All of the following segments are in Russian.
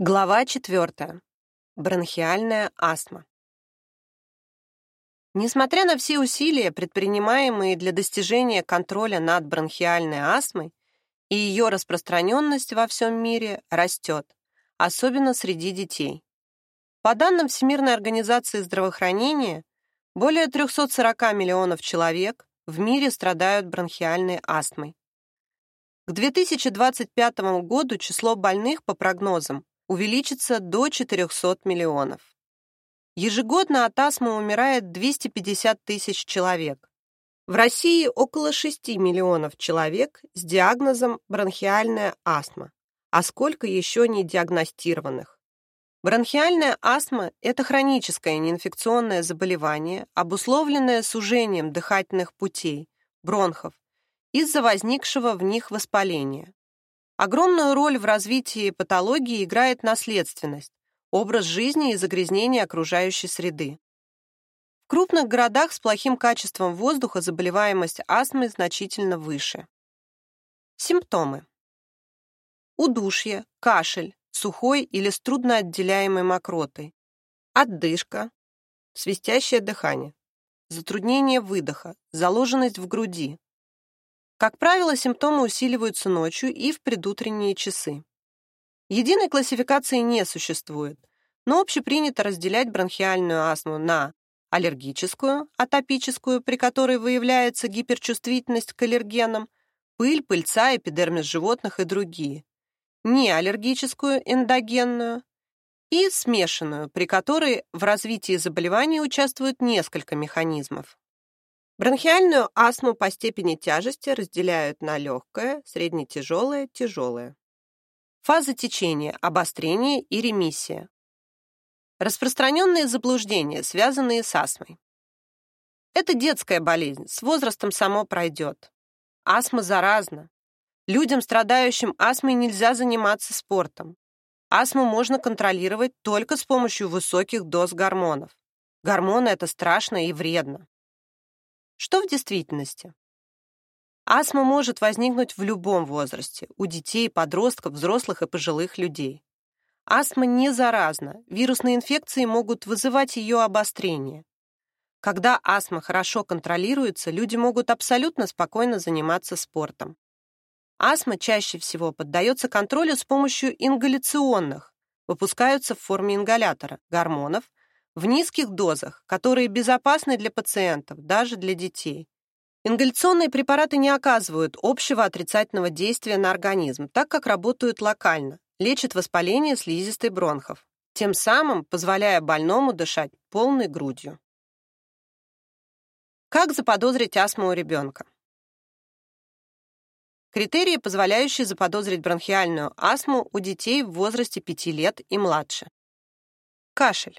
Глава 4. Бронхиальная астма. Несмотря на все усилия, предпринимаемые для достижения контроля над бронхиальной астмой, и ее распространенность во всем мире растет, особенно среди детей. По данным Всемирной организации здравоохранения, более 340 миллионов человек в мире страдают бронхиальной астмой. К 2025 году число больных, по прогнозам, увеличится до 400 миллионов. Ежегодно от астмы умирает 250 тысяч человек. В России около 6 миллионов человек с диагнозом бронхиальная астма, а сколько еще не диагностированных. Бронхиальная астма – это хроническое неинфекционное заболевание, обусловленное сужением дыхательных путей, бронхов, из-за возникшего в них воспаления. Огромную роль в развитии патологии играет наследственность, образ жизни и загрязнение окружающей среды. В крупных городах с плохим качеством воздуха заболеваемость астмой значительно выше. Симптомы. Удушье, кашель, сухой или с трудноотделяемой мокротой, отдышка, свистящее дыхание, затруднение выдоха, заложенность в груди, как правило, симптомы усиливаются ночью и в предутренние часы. Единой классификации не существует, но общепринято разделять бронхиальную астму на аллергическую, атопическую, при которой выявляется гиперчувствительность к аллергенам, пыль, пыльца, эпидермис животных и другие, неаллергическую, эндогенную, и смешанную, при которой в развитии заболевания участвуют несколько механизмов. Бронхиальную астму по степени тяжести разделяют на легкое, среднетяжелое, тяжелое. Фаза течения, обострение и ремиссия. Распространенные заблуждения, связанные с астмой. Это детская болезнь, с возрастом само пройдет. Астма заразна. Людям, страдающим астмой, нельзя заниматься спортом. Астму можно контролировать только с помощью высоких доз гормонов. Гормоны – это страшно и вредно. Что в действительности? Астма может возникнуть в любом возрасте, у детей, подростков, взрослых и пожилых людей. Астма не заразна, вирусные инфекции могут вызывать ее обострение. Когда астма хорошо контролируется, люди могут абсолютно спокойно заниматься спортом. Астма чаще всего поддается контролю с помощью ингаляционных, выпускаются в форме ингалятора, гормонов, в низких дозах, которые безопасны для пациентов, даже для детей. Ингаляционные препараты не оказывают общего отрицательного действия на организм, так как работают локально, лечат воспаление слизистой бронхов, тем самым позволяя больному дышать полной грудью. Как заподозрить астму у ребенка? Критерии, позволяющие заподозрить бронхиальную астму у детей в возрасте 5 лет и младше. Кашель.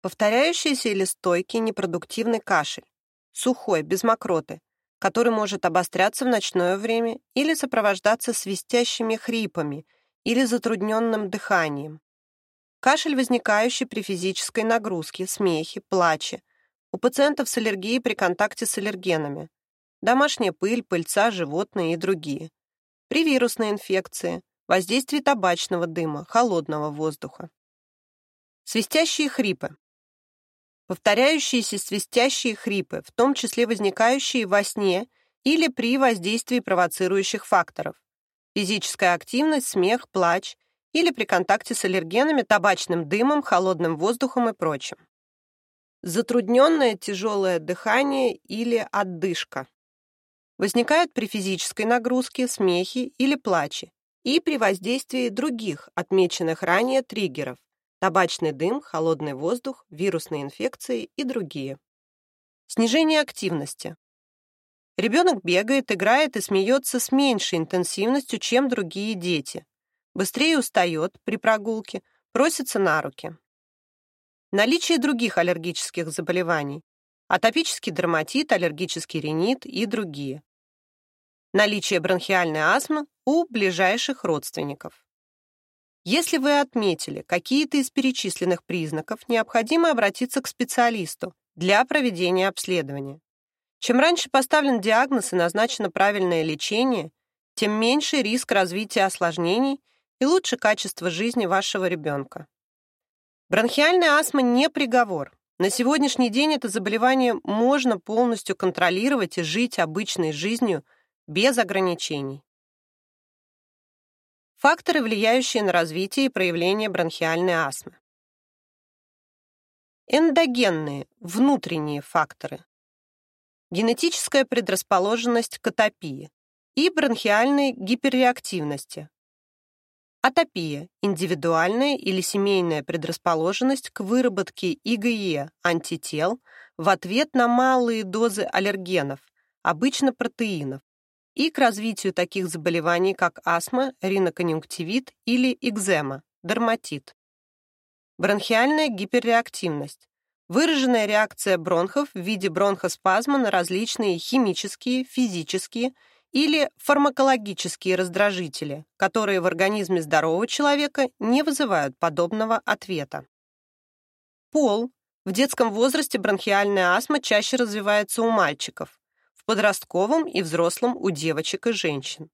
Повторяющийся или стойкий непродуктивный кашель, сухой, без мокроты, который может обостряться в ночное время или сопровождаться свистящими хрипами или затрудненным дыханием. Кашель, возникающий при физической нагрузке, смехе, плаче, у пациентов с аллергией при контакте с аллергенами, домашняя пыль, пыльца, животные и другие, при вирусной инфекции, воздействии табачного дыма, холодного воздуха. Свистящие хрипы. Повторяющиеся свистящие хрипы, в том числе возникающие во сне или при воздействии провоцирующих факторов. Физическая активность, смех, плач или при контакте с аллергенами, табачным дымом, холодным воздухом и прочим. Затрудненное тяжелое дыхание или отдышка. Возникают при физической нагрузке, смехе или плаче и при воздействии других, отмеченных ранее триггеров, табачный дым, холодный воздух, вирусные инфекции и другие. Снижение активности. Ребенок бегает, играет и смеется с меньшей интенсивностью, чем другие дети. Быстрее устает при прогулке, просится на руки. Наличие других аллергических заболеваний. Атопический дерматит, аллергический ринит и другие. Наличие бронхиальной астмы у ближайших родственников. Если вы отметили какие-то из перечисленных признаков, необходимо обратиться к специалисту для проведения обследования. Чем раньше поставлен диагноз и назначено правильное лечение, тем меньше риск развития осложнений и лучше качество жизни вашего ребенка. Бронхиальная астма не приговор. На сегодняшний день это заболевание можно полностью контролировать и жить обычной жизнью без ограничений. Факторы, влияющие на развитие и проявление бронхиальной астмы. Эндогенные, внутренние факторы. Генетическая предрасположенность к атопии и бронхиальной гиперреактивности. Атопия – индивидуальная или семейная предрасположенность к выработке ИГЕ антител в ответ на малые дозы аллергенов, обычно протеинов, и к развитию таких заболеваний, как астма, риноконъюнктивит или экзема, дерматит. Бронхиальная гиперреактивность. Выраженная реакция бронхов в виде бронхоспазма на различные химические, физические или фармакологические раздражители, которые в организме здорового человека не вызывают подобного ответа. Пол. В детском возрасте бронхиальная астма чаще развивается у мальчиков, подростковом и взрослом у девочек и женщин.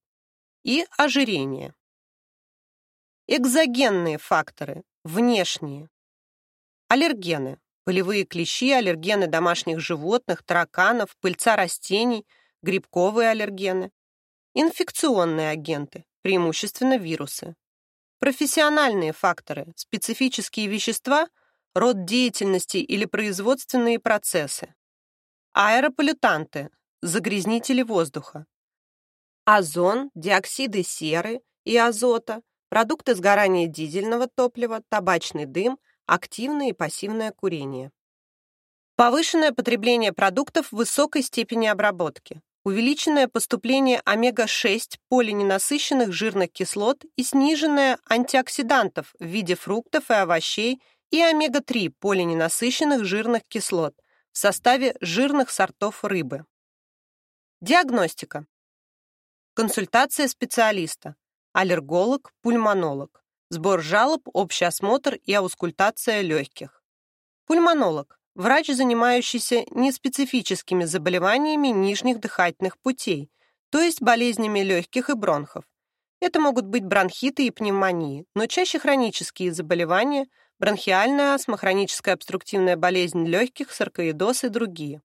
И ожирение. Экзогенные факторы, Внешние. Аллергены. Полевые клещи, аллергены домашних животных, тараканов, пыльца растений, грибковые аллергены. Инфекционные агенты, преимущественно вирусы. Профессиональные факторы, специфические вещества, род деятельности или производственные процессы. Аэрополютанты, загрязнители воздуха. Озон, диоксиды серы и азота, продукты сгорания дизельного топлива, табачный дым, активное и пассивное курение. Повышенное потребление продуктов высокой степени обработки, увеличенное поступление омега-6 полиненасыщенных жирных кислот и сниженное антиоксидантов в виде фруктов и овощей и омега-3 полиненасыщенных жирных кислот в составе жирных сортов рыбы. Диагностика. Консультация специалиста аллерголог, пульмонолог, сбор жалоб, общий осмотр и аускультация легких. Пульмонолог – врач, занимающийся неспецифическими заболеваниями нижних дыхательных путей, то есть болезнями легких и бронхов. Это могут быть бронхиты и пневмонии, но чаще хронические заболевания, бронхиальная астма, хроническая обструктивная болезнь легких, саркоидоз и другие.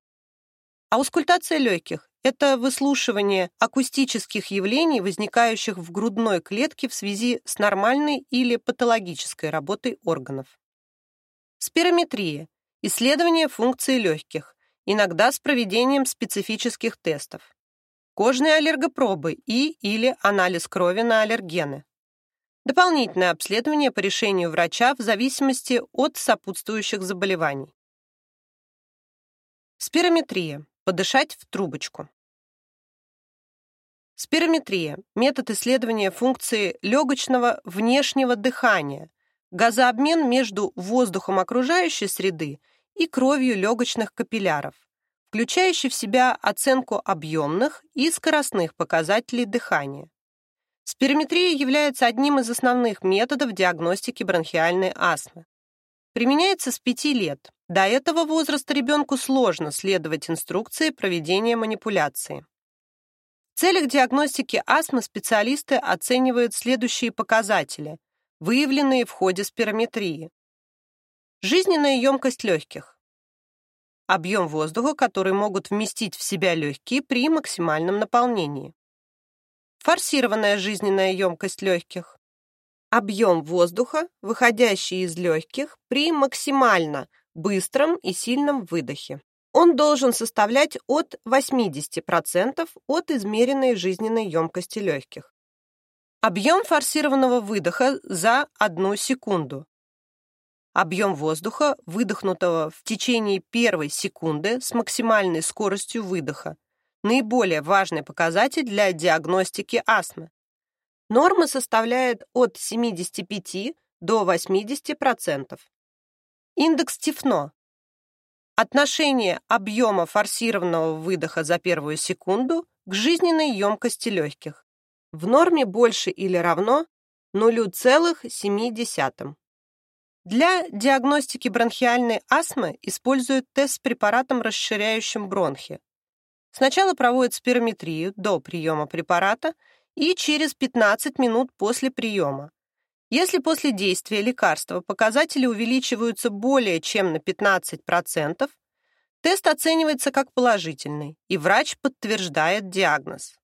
Аускультация легких это выслушивание акустических явлений, возникающих в грудной клетке в связи с нормальной или патологической работой органов. Спирометрия – исследование функции легких, иногда с проведением специфических тестов. Кожные аллергопробы и или анализ крови на аллергены. Дополнительное обследование по решению врача в зависимости от сопутствующих заболеваний. Спирометрия Подышать в трубочку. Спирометрия – метод исследования функции легочного внешнего дыхания, газообмен между воздухом окружающей среды и кровью легочных капилляров, включающий в себя оценку объемных и скоростных показателей дыхания. Спирометрия является одним из основных методов диагностики бронхиальной астмы. Применяется с 5 лет. До этого возраста ребенку сложно следовать инструкции проведения манипуляции. В целях диагностики астмы специалисты оценивают следующие показатели, выявленные в ходе спирометрии. Жизненная емкость легких. Объем воздуха, который могут вместить в себя легкие при максимальном наполнении. Форсированная жизненная емкость легких объем воздуха, выходящий из легких при максимально быстром и сильном выдохе. Он должен составлять от 80% от измеренной жизненной емкости легких. Объем форсированного выдоха за одну секунду. Объем воздуха, выдохнутого в течение первой секунды с максимальной скоростью выдоха. Наиболее важный показатель для диагностики астмы. Норма составляет от 75 до 80%. Индекс Тифно. Отношение объема форсированного выдоха за первую секунду к жизненной емкости легких. В норме больше или равно 0,7. Для диагностики бронхиальной астмы используют тест с препаратом, расширяющим бронхи. Сначала проводят спирометрию до приема препарата и через 15 минут после приема. Если после действия лекарства показатели увеличиваются более чем на 15%, тест оценивается как положительный, и врач подтверждает диагноз.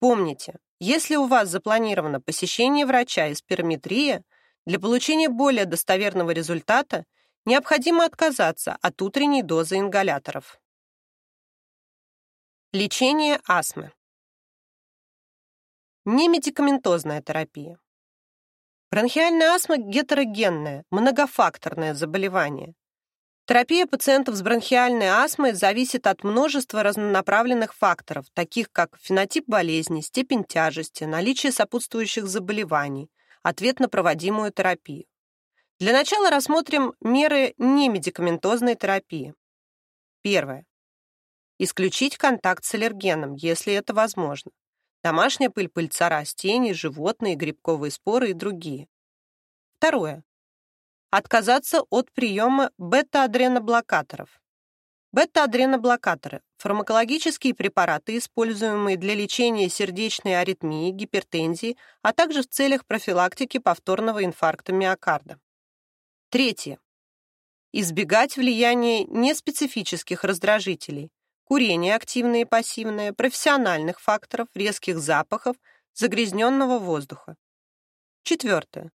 Помните, если у вас запланировано посещение врача и спирометрия, для получения более достоверного результата необходимо отказаться от утренней дозы ингаляторов. Лечение астмы. Немедикаментозная терапия. Бронхиальная астма – гетерогенное, многофакторное заболевание. Терапия пациентов с бронхиальной астмой зависит от множества разнонаправленных факторов, таких как фенотип болезни, степень тяжести, наличие сопутствующих заболеваний, ответ на проводимую терапию. Для начала рассмотрим меры немедикаментозной терапии. Первое. Исключить контакт с аллергеном, если это возможно домашняя пыль пыльца растений, животные, грибковые споры и другие. Второе. Отказаться от приема бета-адреноблокаторов. Бета-адреноблокаторы – фармакологические препараты, используемые для лечения сердечной аритмии, гипертензии, а также в целях профилактики повторного инфаркта миокарда. Третье. Избегать влияния неспецифических раздражителей, курение активное и пассивное, профессиональных факторов, резких запахов, загрязненного воздуха. Четвертое.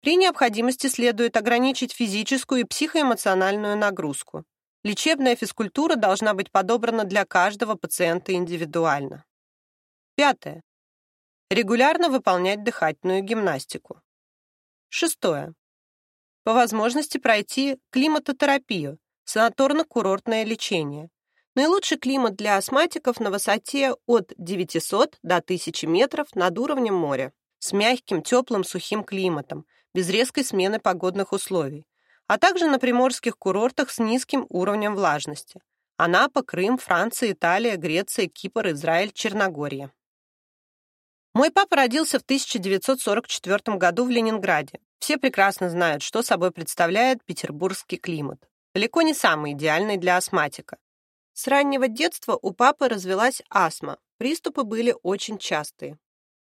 При необходимости следует ограничить физическую и психоэмоциональную нагрузку. Лечебная физкультура должна быть подобрана для каждого пациента индивидуально. Пятое. Регулярно выполнять дыхательную гимнастику. Шестое. По возможности пройти климатотерапию, санаторно-курортное лечение. Наилучший климат для астматиков на высоте от 900 до 1000 метров над уровнем моря, с мягким, теплым, сухим климатом, без резкой смены погодных условий, а также на приморских курортах с низким уровнем влажности. Анапа, Крым, Франция, Италия, Греция, Кипр, Израиль, Черногория. Мой папа родился в 1944 году в Ленинграде. Все прекрасно знают, что собой представляет петербургский климат. Далеко не самый идеальный для астматика. С раннего детства у папы развелась астма. Приступы были очень частые.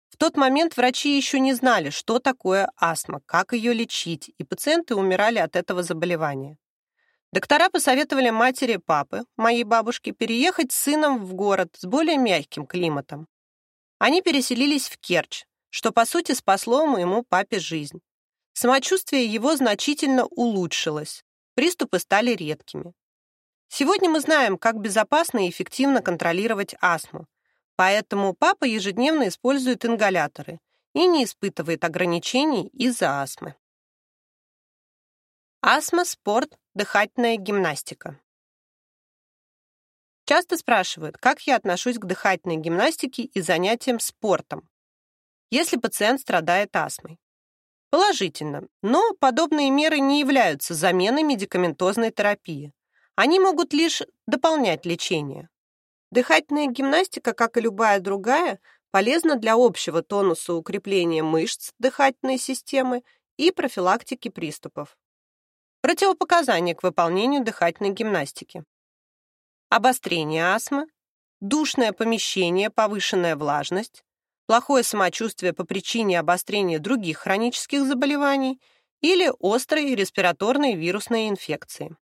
В тот момент врачи еще не знали, что такое астма, как ее лечить, и пациенты умирали от этого заболевания. Доктора посоветовали матери папы, моей бабушке, переехать с сыном в город с более мягким климатом. Они переселились в Керчь, что, по сути, спасло моему папе жизнь. Самочувствие его значительно улучшилось, приступы стали редкими. Сегодня мы знаем, как безопасно и эффективно контролировать астму, поэтому папа ежедневно использует ингаляторы и не испытывает ограничений из-за астмы. Астма, спорт, дыхательная гимнастика. Часто спрашивают, как я отношусь к дыхательной гимнастике и занятиям спортом, если пациент страдает астмой. Положительно, но подобные меры не являются заменой медикаментозной терапии. Они могут лишь дополнять лечение. Дыхательная гимнастика, как и любая другая, полезна для общего тонуса укрепления мышц дыхательной системы и профилактики приступов. Противопоказания к выполнению дыхательной гимнастики. Обострение астмы, душное помещение, повышенная влажность, плохое самочувствие по причине обострения других хронических заболеваний или острой респираторной вирусной инфекции.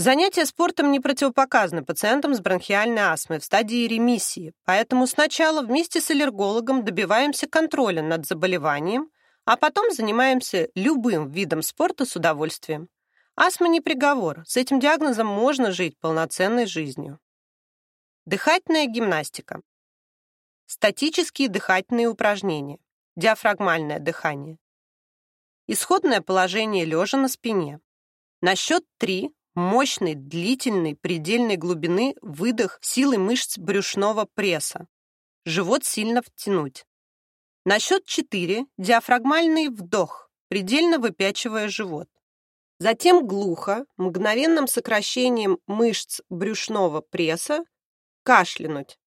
Занятия спортом не противопоказаны пациентам с бронхиальной астмой в стадии ремиссии, поэтому сначала вместе с аллергологом добиваемся контроля над заболеванием, а потом занимаемся любым видом спорта с удовольствием. Астма не приговор, с этим диагнозом можно жить полноценной жизнью. Дыхательная гимнастика. Статические дыхательные упражнения. Диафрагмальное дыхание. Исходное положение лежа на спине. На счет 3 Мощный, длительный, предельной глубины выдох силы мышц брюшного пресса. Живот сильно втянуть. На счет 4 диафрагмальный вдох, предельно выпячивая живот. Затем глухо, мгновенным сокращением мышц брюшного пресса, кашлянуть.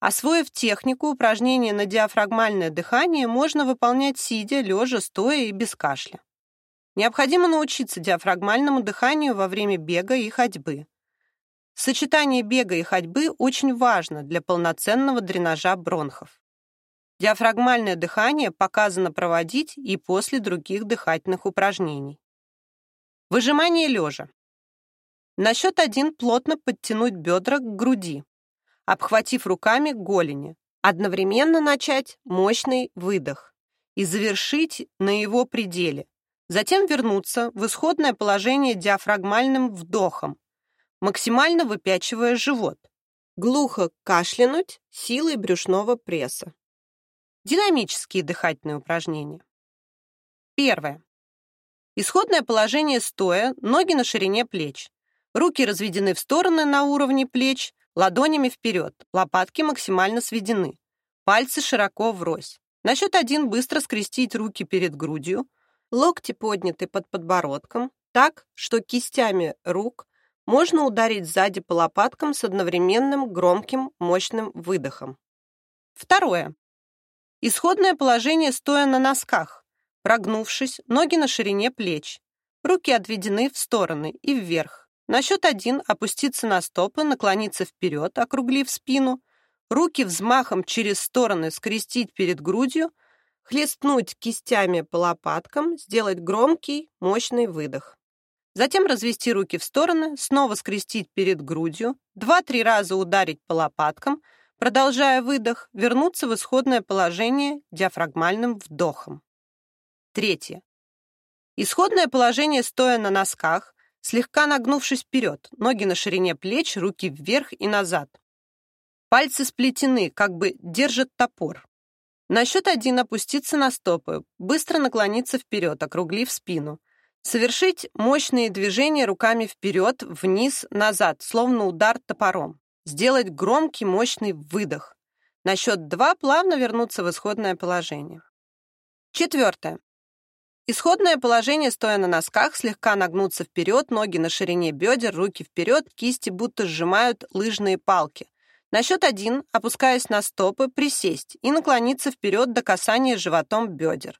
Освоив технику упражнения на диафрагмальное дыхание, можно выполнять сидя, лежа, стоя и без кашля. Необходимо научиться диафрагмальному дыханию во время бега и ходьбы. Сочетание бега и ходьбы очень важно для полноценного дренажа бронхов. Диафрагмальное дыхание показано проводить и после других дыхательных упражнений. Выжимание лежа. На счет один плотно подтянуть бедра к груди, обхватив руками голени. Одновременно начать мощный выдох и завершить на его пределе. Затем вернуться в исходное положение диафрагмальным вдохом, максимально выпячивая живот. Глухо кашлянуть силой брюшного пресса. Динамические дыхательные упражнения. Первое. Исходное положение стоя, ноги на ширине плеч. Руки разведены в стороны на уровне плеч, ладонями вперед, лопатки максимально сведены. Пальцы широко врозь. На счет один быстро скрестить руки перед грудью, локти подняты под подбородком, так, что кистями рук можно ударить сзади по лопаткам с одновременным громким мощным выдохом. Второе. Исходное положение стоя на носках, прогнувшись, ноги на ширине плеч, руки отведены в стороны и вверх. На счет один опуститься на стопы, наклониться вперед, округлив спину, руки взмахом через стороны скрестить перед грудью, хлестнуть кистями по лопаткам, сделать громкий, мощный выдох. Затем развести руки в стороны, снова скрестить перед грудью, два-три раза ударить по лопаткам – Продолжая выдох, вернуться в исходное положение диафрагмальным вдохом. Третье. Исходное положение стоя на носках, слегка нагнувшись вперед, ноги на ширине плеч, руки вверх и назад. Пальцы сплетены, как бы держат топор. На счет один опуститься на стопы, быстро наклониться вперед, округлив спину. Совершить мощные движения руками вперед, вниз, назад, словно удар топором. Сделать громкий, мощный выдох. На счет два плавно вернуться в исходное положение. Четвертое. Исходное положение, стоя на носках, слегка нагнуться вперед, ноги на ширине бедер, руки вперед, кисти будто сжимают лыжные палки. На счет один, опускаясь на стопы, присесть и наклониться вперед до касания животом бедер.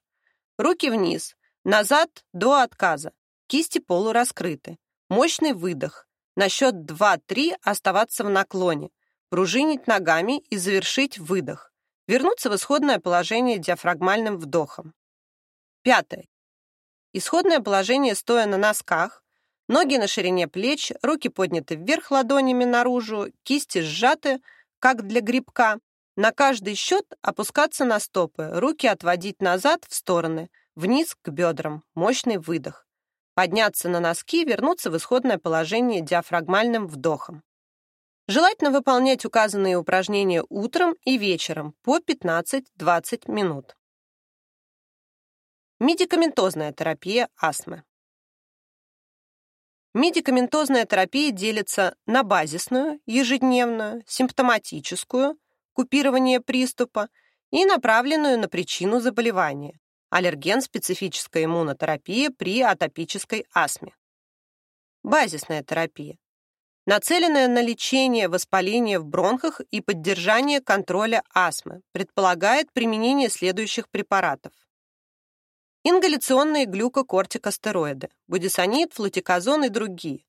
Руки вниз, назад до отказа, кисти полураскрыты. Мощный выдох. На счет 2-3 оставаться в наклоне, пружинить ногами и завершить выдох. Вернуться в исходное положение диафрагмальным вдохом. Пятое. Исходное положение стоя на носках, ноги на ширине плеч, руки подняты вверх ладонями наружу, кисти сжаты, как для грибка. На каждый счет опускаться на стопы, руки отводить назад в стороны, вниз к бедрам, мощный выдох подняться на носки, вернуться в исходное положение диафрагмальным вдохом. Желательно выполнять указанные упражнения утром и вечером по 15-20 минут. Медикаментозная терапия астмы. Медикаментозная терапия делится на базисную, ежедневную, симптоматическую, купирование приступа и направленную на причину заболевания, аллерген-специфическая иммунотерапия при атопической астме. Базисная терапия. Нацеленная на лечение воспаления в бронхах и поддержание контроля астмы, предполагает применение следующих препаратов. Ингаляционные глюкокортикостероиды, будесонид, флутиказон и другие,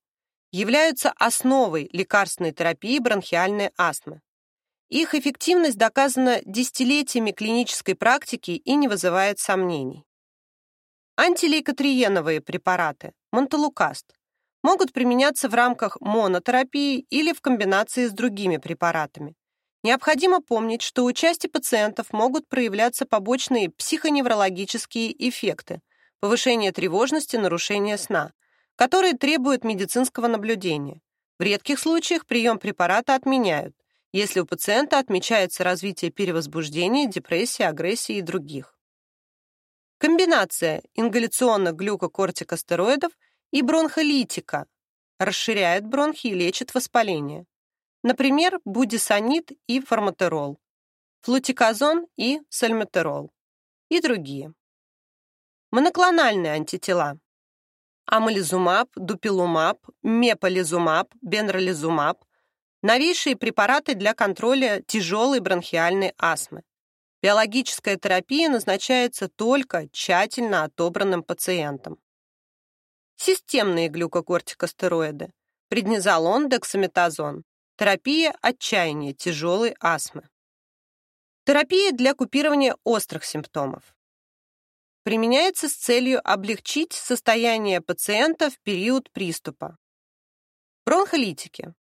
являются основой лекарственной терапии бронхиальной астмы. Их эффективность доказана десятилетиями клинической практики и не вызывает сомнений. Антилейкотриеновые препараты, монталукаст, могут применяться в рамках монотерапии или в комбинации с другими препаратами. Необходимо помнить, что у части пациентов могут проявляться побочные психоневрологические эффекты, повышение тревожности, нарушение сна, которые требуют медицинского наблюдения. В редких случаях прием препарата отменяют, если у пациента отмечается развитие перевозбуждения, депрессии, агрессии и других. Комбинация ингаляционных глюкокортикостероидов и бронхолитика расширяет бронхи и лечит воспаление. Например, будесонид и форматерол, флутиказон и сальметерол и другие. Моноклональные антитела. Амализумаб, дупилумаб, меполизумаб, бенролизумаб – Новейшие препараты для контроля тяжелой бронхиальной астмы. Биологическая терапия назначается только тщательно отобранным пациентам. Системные глюкокортикостероиды. Преднизолон, дексаметазон. Терапия отчаяния тяжелой астмы. Терапия для купирования острых симптомов. Применяется с целью облегчить состояние пациента в период приступа. Бронхолитики.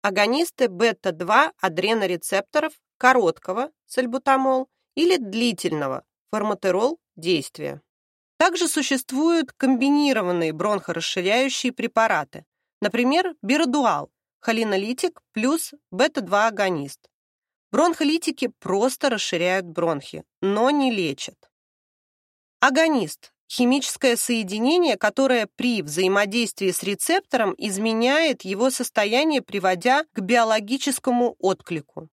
Агонисты бета-2 адренорецепторов короткого сальбутамол или длительного форматерол действия. Также существуют комбинированные бронхорасширяющие препараты, например, биродуал, холинолитик плюс бета-2 агонист. Бронхолитики просто расширяют бронхи, но не лечат. Агонист – химическое соединение, которое при взаимодействии с рецептором изменяет его состояние, приводя к биологическому отклику.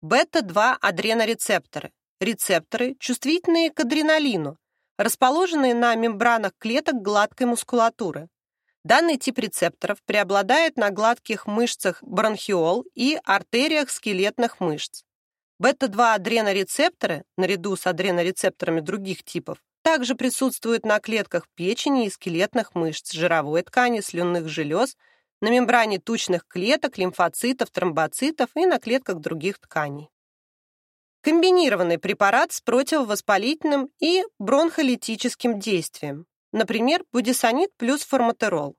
Бета-2 адренорецепторы – рецепторы, чувствительные к адреналину, расположенные на мембранах клеток гладкой мускулатуры. Данный тип рецепторов преобладает на гладких мышцах бронхиол и артериях скелетных мышц. Бета-2 адренорецепторы, наряду с адренорецепторами других типов, также присутствуют на клетках печени и скелетных мышц, жировой ткани, слюнных желез, на мембране тучных клеток, лимфоцитов, тромбоцитов и на клетках других тканей. Комбинированный препарат с противовоспалительным и бронхолитическим действием, например, будесонид плюс форматерол.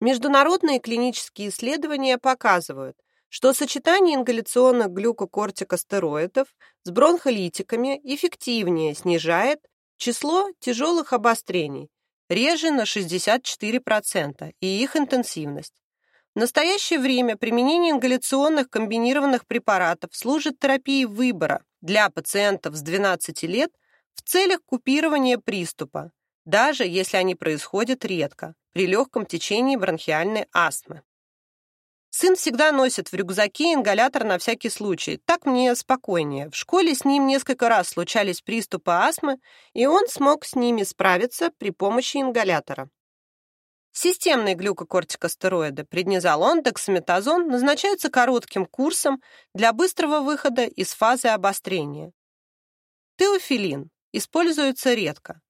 Международные клинические исследования показывают, что сочетание ингаляционных глюкокортикостероидов с бронхолитиками эффективнее снижает число тяжелых обострений, реже на 64% и их интенсивность. В настоящее время применение ингаляционных комбинированных препаратов служит терапией выбора для пациентов с 12 лет в целях купирования приступа, даже если они происходят редко, при легком течении бронхиальной астмы. Сын всегда носит в рюкзаке ингалятор на всякий случай. Так мне спокойнее. В школе с ним несколько раз случались приступы астмы, и он смог с ними справиться при помощи ингалятора. Системные глюкокортикостероиды преднизолон, дексаметазон назначаются коротким курсом для быстрого выхода из фазы обострения. Теофилин используется редко.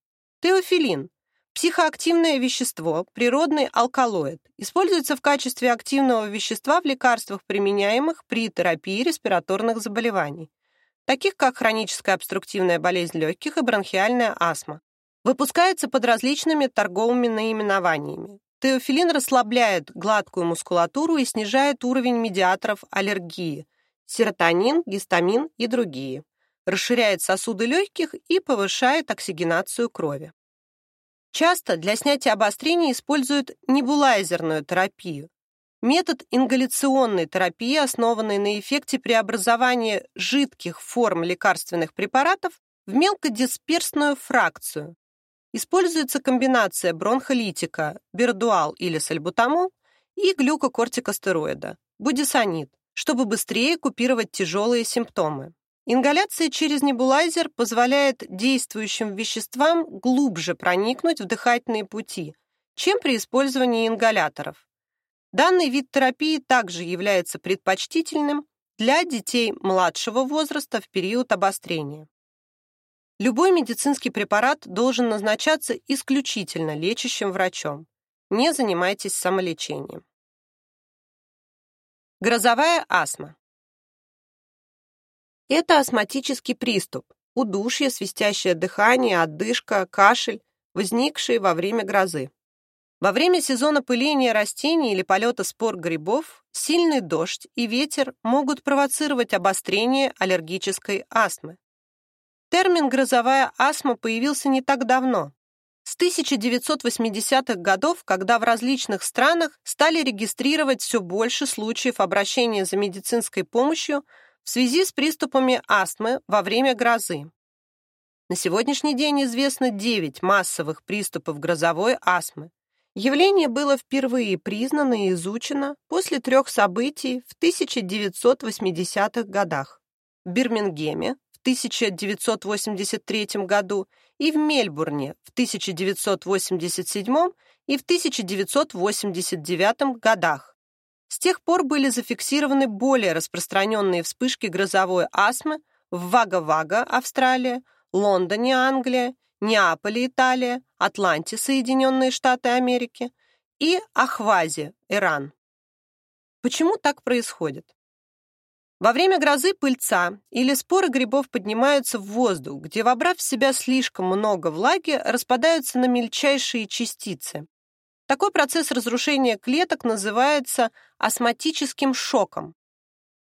Теофилин – психоактивное вещество, природный алкалоид, используется в качестве активного вещества в лекарствах, применяемых при терапии респираторных заболеваний, таких как хроническая обструктивная болезнь легких и бронхиальная астма. Выпускается под различными торговыми наименованиями. Теофилин расслабляет гладкую мускулатуру и снижает уровень медиаторов аллергии – серотонин, гистамин и другие. Расширяет сосуды легких и повышает оксигенацию крови. Часто для снятия обострений используют небулайзерную терапию. Метод ингаляционной терапии, основанный на эффекте преобразования жидких форм лекарственных препаратов в мелкодисперсную фракцию, Используется комбинация бронхолитика, бердуал или сальбутамол и глюкокортикостероида, будесонид, чтобы быстрее купировать тяжелые симптомы. Ингаляция через небулайзер позволяет действующим веществам глубже проникнуть в дыхательные пути, чем при использовании ингаляторов. Данный вид терапии также является предпочтительным для детей младшего возраста в период обострения. Любой медицинский препарат должен назначаться исключительно лечащим врачом. Не занимайтесь самолечением. Грозовая астма. Это астматический приступ, удушье, свистящее дыхание, отдышка, кашель, возникшие во время грозы. Во время сезона пыления растений или полета спор грибов сильный дождь и ветер могут провоцировать обострение аллергической астмы. Термин «грозовая астма» появился не так давно. С 1980-х годов, когда в различных странах стали регистрировать все больше случаев обращения за медицинской помощью в связи с приступами астмы во время грозы. На сегодняшний день известно 9 массовых приступов грозовой астмы. Явление было впервые признано и изучено после трех событий в 1980-х годах. В Бирмингеме 1983 году и в Мельбурне в 1987 и в 1989 годах. С тех пор были зафиксированы более распространенные вспышки грозовой астмы в Вага-Вага, Австралия, Лондоне, Англия, Неаполе, Италия, Атланте, Соединенные Штаты Америки и Ахвазе, Иран. Почему так происходит? Во время грозы пыльца или споры грибов поднимаются в воздух, где, вобрав в себя слишком много влаги, распадаются на мельчайшие частицы. Такой процесс разрушения клеток называется осмотическим шоком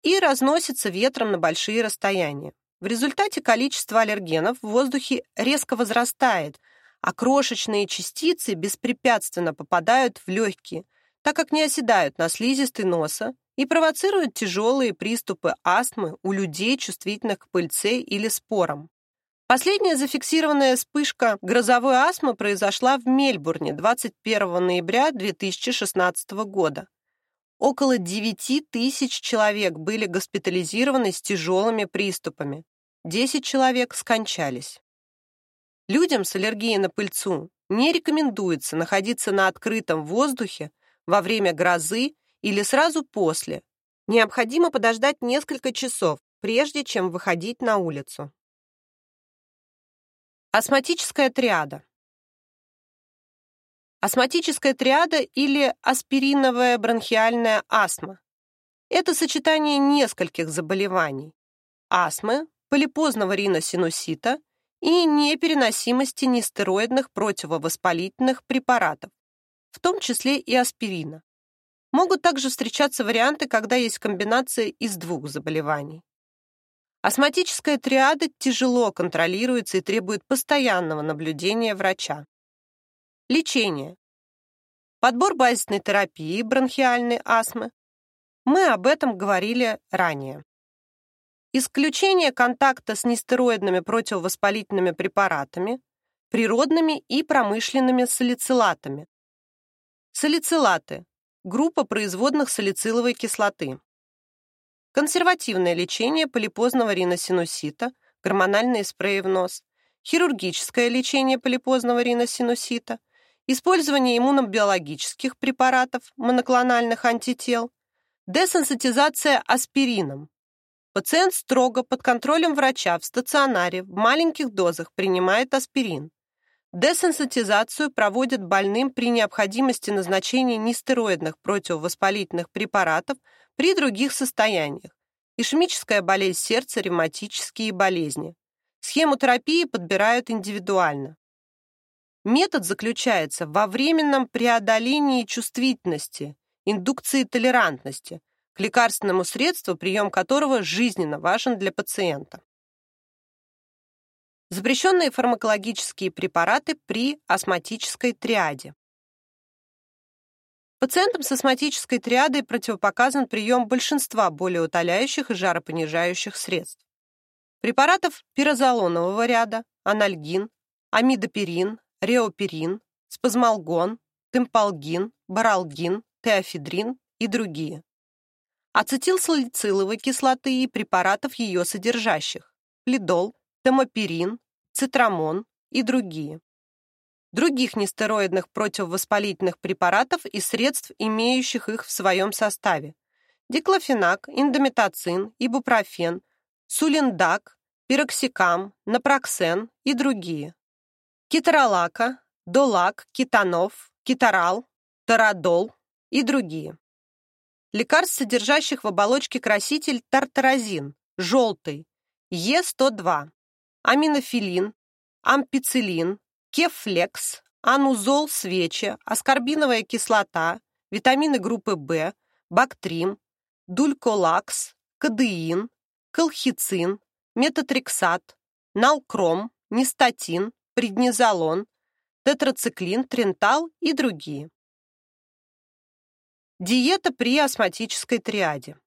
и разносится ветром на большие расстояния. В результате количество аллергенов в воздухе резко возрастает, а крошечные частицы беспрепятственно попадают в легкие, так как не оседают на слизистой носа и провоцируют тяжелые приступы астмы у людей, чувствительных к пыльце или спорам. Последняя зафиксированная вспышка грозовой астмы произошла в Мельбурне 21 ноября 2016 года. Около 9 тысяч человек были госпитализированы с тяжелыми приступами. 10 человек скончались. Людям с аллергией на пыльцу не рекомендуется находиться на открытом воздухе во время грозы или сразу после. Необходимо подождать несколько часов, прежде чем выходить на улицу. Астматическая триада. Астматическая триада или аспириновая бронхиальная астма – это сочетание нескольких заболеваний – астмы, полипозного риносинусита и непереносимости нестероидных противовоспалительных препаратов, в том числе и аспирина. Могут также встречаться варианты, когда есть комбинация из двух заболеваний. Астматическая триада тяжело контролируется и требует постоянного наблюдения врача. Лечение. Подбор базисной терапии бронхиальной астмы. Мы об этом говорили ранее. Исключение контакта с нестероидными противовоспалительными препаратами, природными и промышленными салицилатами. Салицилаты группа производных салициловой кислоты. Консервативное лечение полипозного риносинусита, гормональные спреи в нос, хирургическое лечение полипозного риносинусита, использование иммунобиологических препаратов, моноклональных антител, десенситизация аспирином. Пациент строго под контролем врача в стационаре в маленьких дозах принимает аспирин. Десенситизацию проводят больным при необходимости назначения нестероидных противовоспалительных препаратов при других состояниях. Ишемическая болезнь сердца, ревматические болезни. Схему терапии подбирают индивидуально. Метод заключается во временном преодолении чувствительности, индукции толерантности к лекарственному средству, прием которого жизненно важен для пациента. Запрещенные фармакологические препараты при астматической триаде. Пациентам с астматической триадой противопоказан прием большинства болеутоляющих и жаропонижающих средств. Препаратов пирозолонового ряда, анальгин, амидоперин, реоперин, спазмалгон, темпалгин, баралгин, теофедрин и другие. Ацетилсалициловой кислоты и препаратов ее содержащих, плидол, томоперин, цитрамон и другие. Других нестероидных противовоспалительных препаратов и средств, имеющих их в своем составе. Диклофенак, индометацин, ибупрофен, сулиндак, пироксикам, напроксен и другие. Китаралака, долак, китанов, китарал, тарадол и другие. Лекарств, содержащих в оболочке краситель тартаразин, желтый, Е102, аминофилин, ампицилин, кефлекс, анузол свечи, аскорбиновая кислота, витамины группы В, бактрим, дульколакс, кадеин, колхицин, метатрексат, налкром, нистатин, преднизолон, тетрациклин, трентал и другие. Диета при астматической триаде.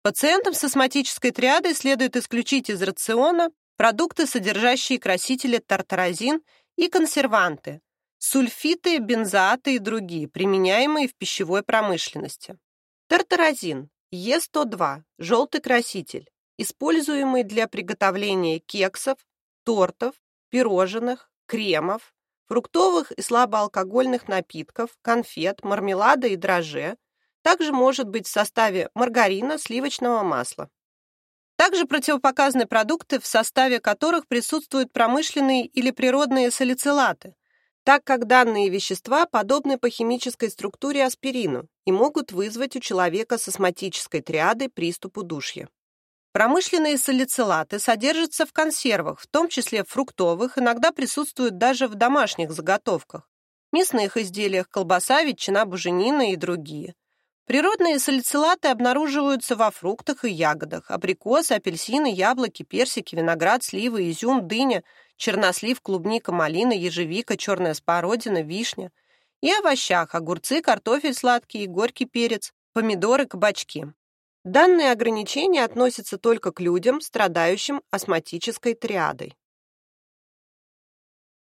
Пациентам с астматической триадой следует исключить из рациона продукты, содержащие красители тартаразин и консерванты, сульфиты, бензоаты и другие, применяемые в пищевой промышленности. Тартаразин Е102 – желтый краситель, используемый для приготовления кексов, тортов, пирожных, кремов, фруктовых и слабоалкогольных напитков, конфет, мармелада и дрожжей, также может быть в составе маргарина, сливочного масла. Также противопоказаны продукты, в составе которых присутствуют промышленные или природные салицилаты, так как данные вещества подобны по химической структуре аспирину и могут вызвать у человека с астматической триадой приступ удушья. Промышленные салицилаты содержатся в консервах, в том числе фруктовых, иногда присутствуют даже в домашних заготовках, мясных изделиях, колбаса, ветчина, буженина и другие. Природные салицилаты обнаруживаются во фруктах и ягодах, абрикосы, апельсины, яблоки, персики, виноград, сливы, изюм, дыня, чернослив, клубника, малина, ежевика, черная смородина, вишня. И овощах, огурцы, картофель сладкий, горький перец, помидоры, кабачки. Данные ограничения относятся только к людям, страдающим астматической триадой.